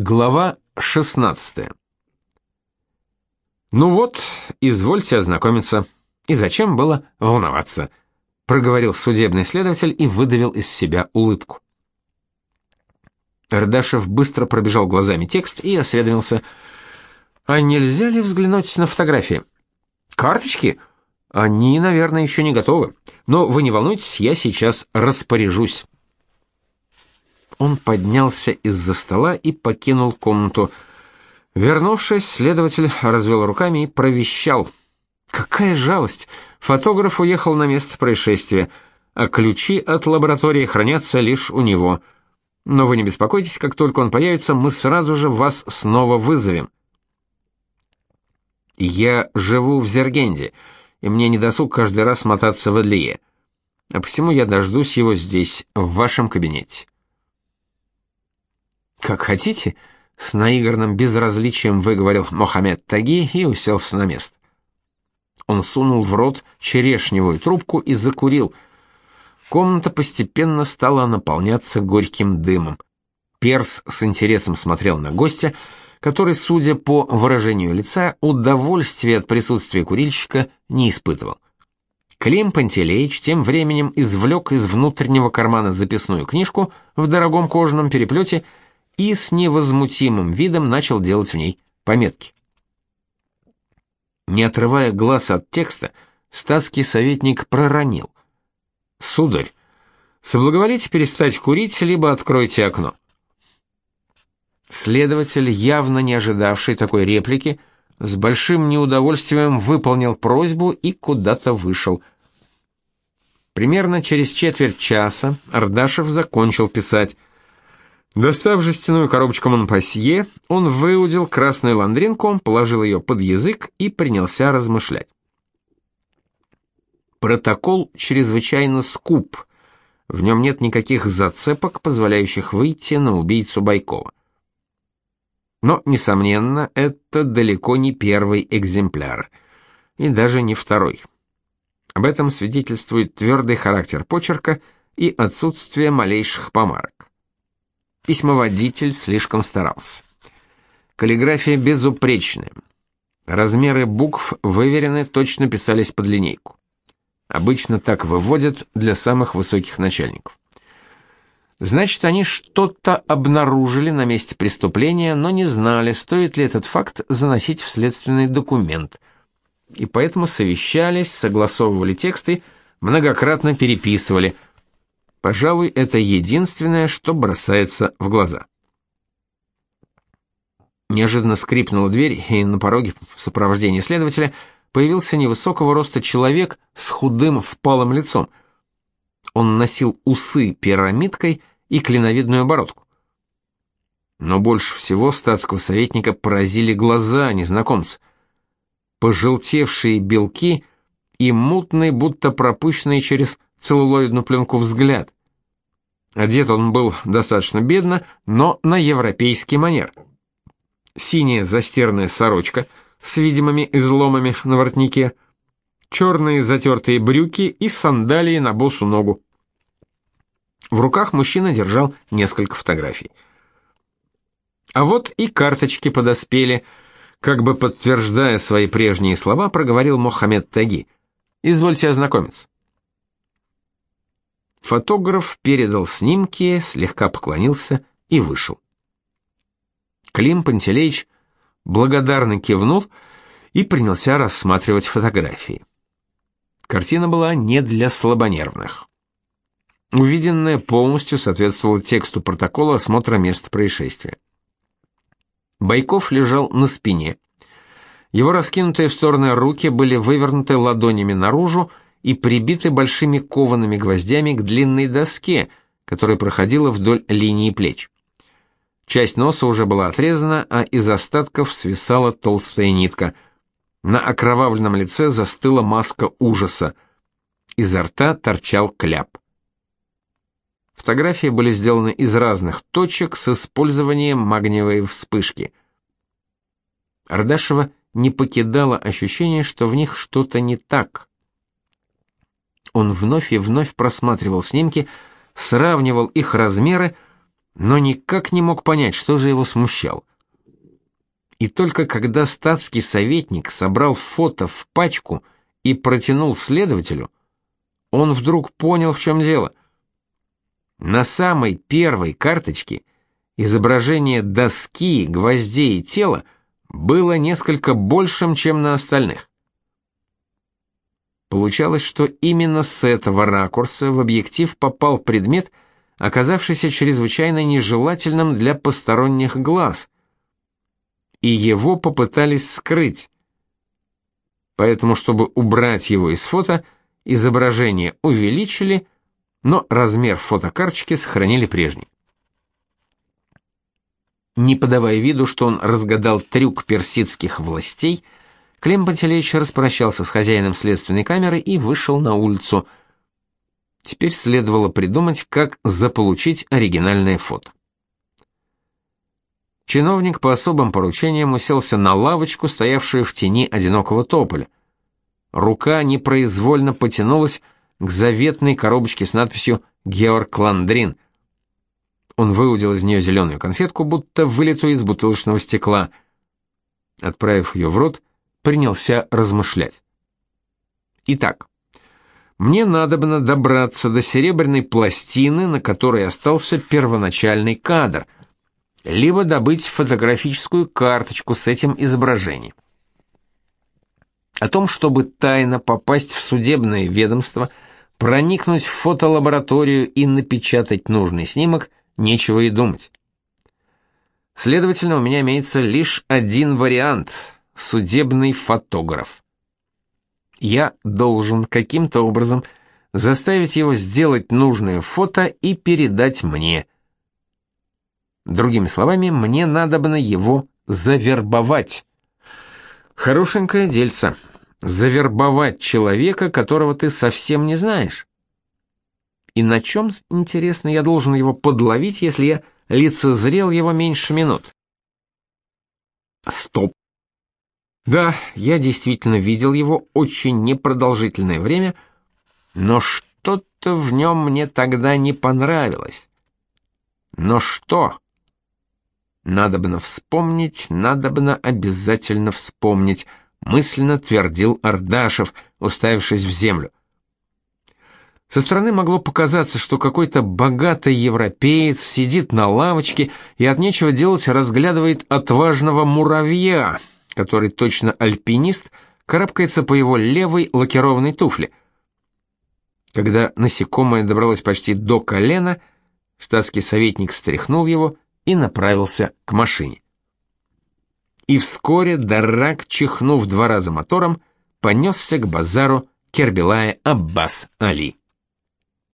Глава 16. Ну вот, извольте ознакомиться. И зачем было волноваться? проговорил судебный следователь и выдавил из себя улыбку. Эрдашев быстро пробежал глазами текст и осведомился: "А нельзя ли взглянуть на фотографии? Карточки? Они, наверное, еще не готовы. Но вы не волнуйтесь, я сейчас распоряжусь". Он поднялся из-за стола и покинул комнату. Вернувшись, следователь развел руками и провещал: "Какая жалость! Фотограф уехал на место происшествия, а ключи от лаборатории хранятся лишь у него. Но вы не беспокойтесь, как только он появится, мы сразу же вас снова вызовем". Я живу в Зергенде, и мне не досуг каждый раз мотаться в Адлие. А посему я дождусь его здесь, в вашем кабинете. Как хотите, с наигранным безразличием выговорил Мохаммед Таги и уселся на место. Он сунул в рот черешневую трубку и закурил. Комната постепенно стала наполняться горьким дымом. Перс с интересом смотрел на гостя, который, судя по выражению лица, удовольствия от присутствия курильщика не испытывал. Клим Пантелеич тем временем извлек из внутреннего кармана записную книжку в дорогом кожаном переплете и с невозмутимым видом начал делать в ней пометки. Не отрывая глаз от текста, статский советник проронил: "Сударь, соблаговолите перестать курить, либо откройте окно". Следователь, явно не ожидавший такой реплики, с большим неудовольствием выполнил просьбу и куда-то вышел. Примерно через четверть часа Ардашев закончил писать Достав жестяную коробочку Монпассье, он выудил красную ландринку, положил ее под язык и принялся размышлять. Протокол чрезвычайно скуп. В нем нет никаких зацепок, позволяющих выйти на убийцу Байкова. Но, несомненно, это далеко не первый экземпляр, и даже не второй. Об этом свидетельствует твердый характер почерка и отсутствие малейших помарок. Письмоводитель слишком старался. Каллиграфия безупречная. Размеры букв выверены, точно писались под линейку. Обычно так выводят для самых высоких начальников. Значит, они что-то обнаружили на месте преступления, но не знали, стоит ли этот факт заносить в следственный документ. И поэтому совещались, согласовывали тексты, многократно переписывали – Пожалуй, это единственное, что бросается в глаза. Неожиданно скрипнула дверь, и на пороге в сопровождении следователя появился невысокого роста человек с худым впалым лицом. Он носил усы пирамидкой и клиновидную бородку. Но больше всего статского советника поразили глаза незнакомца. Пожелтевшие белки и мутный, будто пропущенный через целлулоидную пленку взгляд. Одет он был достаточно бедно, но на европейский манер. Синяя застиранная сорочка с видимыми изломами на воротнике, черные затертые брюки и сандалии на босу ногу. В руках мужчина держал несколько фотографий. А вот и карточки подоспели, как бы подтверждая свои прежние слова, проговорил Мохаммед Таги. Извольте ознакомиться. Фотограф передал снимки, слегка поклонился и вышел. Клим Пантелеич благодарно кивнул и принялся рассматривать фотографии. Картина была не для слабонервных. Увиденное полностью соответствовало тексту протокола осмотра места происшествия. Байков лежал на спине. Его раскинутые в стороны руки были вывернуты ладонями наружу, и прибиты большими коваными гвоздями к длинной доске, которая проходила вдоль линии плеч. Часть носа уже была отрезана, а из остатков свисала толстая нитка. На окровавленном лице застыла маска ужаса. Изо рта торчал кляп. Фотографии были сделаны из разных точек с использованием магниевой вспышки. Ардашева не покидало ощущение, что в них что-то не так. Он вновь и вновь просматривал снимки, сравнивал их размеры, но никак не мог понять, что же его смущало. И только когда статский советник собрал фото в пачку и протянул следователю, он вдруг понял, в чем дело. На самой первой карточке изображение доски, гвоздей и тела было несколько большим, чем на остальных. Получалось, что именно с этого ракурса в объектив попал предмет, оказавшийся чрезвычайно нежелательным для посторонних глаз, и его попытались скрыть. Поэтому, чтобы убрать его из фото, изображение увеличили, но размер фотокарточки сохранили прежний. Не подавая виду, что он разгадал трюк персидских властей, Клим Пантелеич распрощался с хозяином следственной камеры и вышел на улицу. Теперь следовало придумать, как заполучить оригинальное фото. Чиновник по особым поручениям уселся на лавочку, стоявшую в тени одинокого тополя. Рука непроизвольно потянулась к заветной коробочке с надписью «Георг Ландрин». Он выудил из нее зеленую конфетку, будто вылитую из бутылочного стекла. Отправив ее в рот, принялся размышлять. Итак, мне надобно добраться до серебряной пластины, на которой остался первоначальный кадр, либо добыть фотографическую карточку с этим изображением. О том, чтобы тайно попасть в судебное ведомство, проникнуть в фотолабораторию и напечатать нужный снимок, нечего и думать. Следовательно, у меня имеется лишь один вариант – судебный фотограф. Я должен каким-то образом заставить его сделать нужное фото и передать мне. Другими словами, мне надобно его завербовать. Хорошенькое дельце. Завербовать человека, которого ты совсем не знаешь. И на чем, интересно, я должен его подловить, если я лицезрел его меньше минут? Стоп. Да, я действительно видел его очень непродолжительное время, но что-то в нем мне тогда не понравилось. Но что? Надобно вспомнить, надобно обязательно вспомнить, мысленно твердил Ардашев, уставившись в землю. Со стороны могло показаться, что какой-то богатый европеец сидит на лавочке и от нечего делать разглядывает отважного муравья, который точно альпинист карабкается по его левой лакированной туфле. Когда насекомое добралось почти до колена, штатский советник стряхнул его и направился к машине. И вскоре Даррак, чихнув два раза мотором, понесся к базару Кербелая Аббас Али.